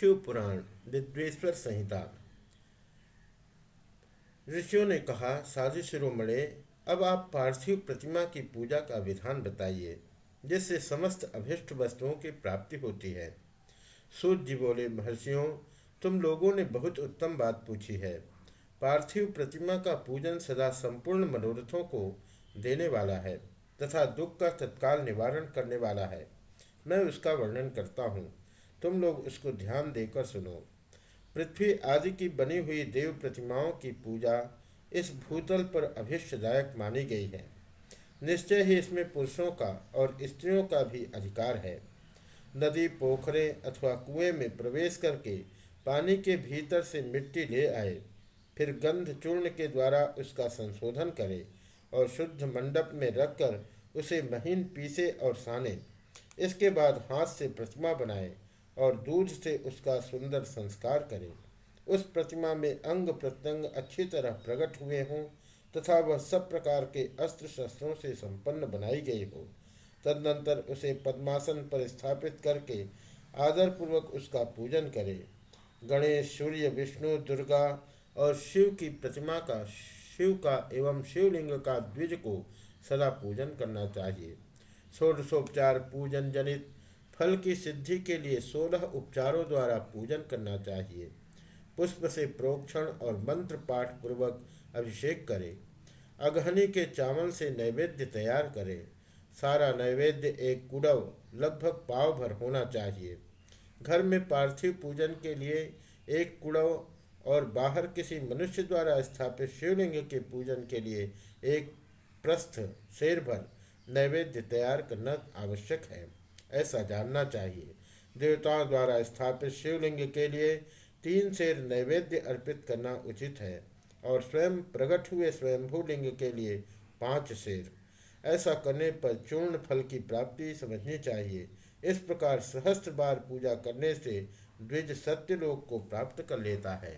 शिव पुराण, विद्वेश्वर संहिता। ऋषियों ने कहा, साधु शिरोमणे, अब आप पार्थिव प्रतिमा की पूजा का विधान बताइए, जिससे समस्त अभिष्ट वस्तुओं की प्राप्ति होती है। सूर्य जी बोले, महर्षियों, तुम लोगों ने बहुत उत्तम बात पूछी है। पार्थिव प्रतिमा का पूजन सदा संपूर्ण मनोरथों को देने वाला है, तथा दुख का तत्काल निवारण करने वाला है। मैं उसका वर्णन करता हूँ। तुम लोग उसको ध्यान देकर सुनो। पृथ्वी आदि की बनी हुई देव प्रतिमाओं की पूजा इस भूतल पर अभिष्टदायक मानी गई है। निश्चय ही इसमें पुरुषों का और स्त्रियों का भी अधिकार है। नदी, पोखरे अथवा कुएँ में प्रवेश करके पानी के भीतर से मिट्टी ले आए, फिर गंध चूर्ण के द्वारा उसका संशोधन करे और शुद्ध मंडप में रखकर उसे महीन पीसे और साने। इसके बाद हाथ से प्रतिमा बनाए और दूध से उसका सुंदर संस्कार करें। उस प्रतिमा में अंग प्रत्यंग अच्छी तरह प्रकट हुए हों तथा वह सब प्रकार के अस्त्र शस्त्रों से संपन्न बनाई गई हो। तदनंतर उसे पद्मासन पर स्थापित करके आदरपूर्वक उसका पूजन करें। गणेश, सूर्य, विष्णु, दुर्गा और शिव की प्रतिमा का, शिव का एवं शिवलिंग का द्विज को सदा पूजन करना चाहिए। षोडशोपचार पूजन जनित फल की सिद्धि के लिए सोलह उपचारों द्वारा पूजन करना चाहिए। पुष्प से प्रोक्षण और मंत्र पाठ पूर्वक अभिषेक करें। अगहनी के चावल से नैवेद्य तैयार करें। सारा नैवेद्य एक कुड़व, लगभग पाव भर होना चाहिए। घर में पार्थिव पूजन के लिए एक कुड़व और बाहर किसी मनुष्य द्वारा स्थापित शिवलिंग के पूजन के लिए एक प्रस्थ शेर भर नैवेद्य तैयार करना आवश्यक है। ऐसा जानना चाहिए। देवताओं द्वारा स्थापित शिवलिंग के लिए तीन शेर नैवेद्य अर्पित करना उचित है और स्वयं प्रकट हुए स्वयंभू लिंग के लिए पाँच शेर ऐसा करने पर चूर्ण फल की प्राप्ति समझनी चाहिए। इस प्रकार सहस्त्र बार पूजा करने से द्विज सत्यलोक को प्राप्त कर लेता है।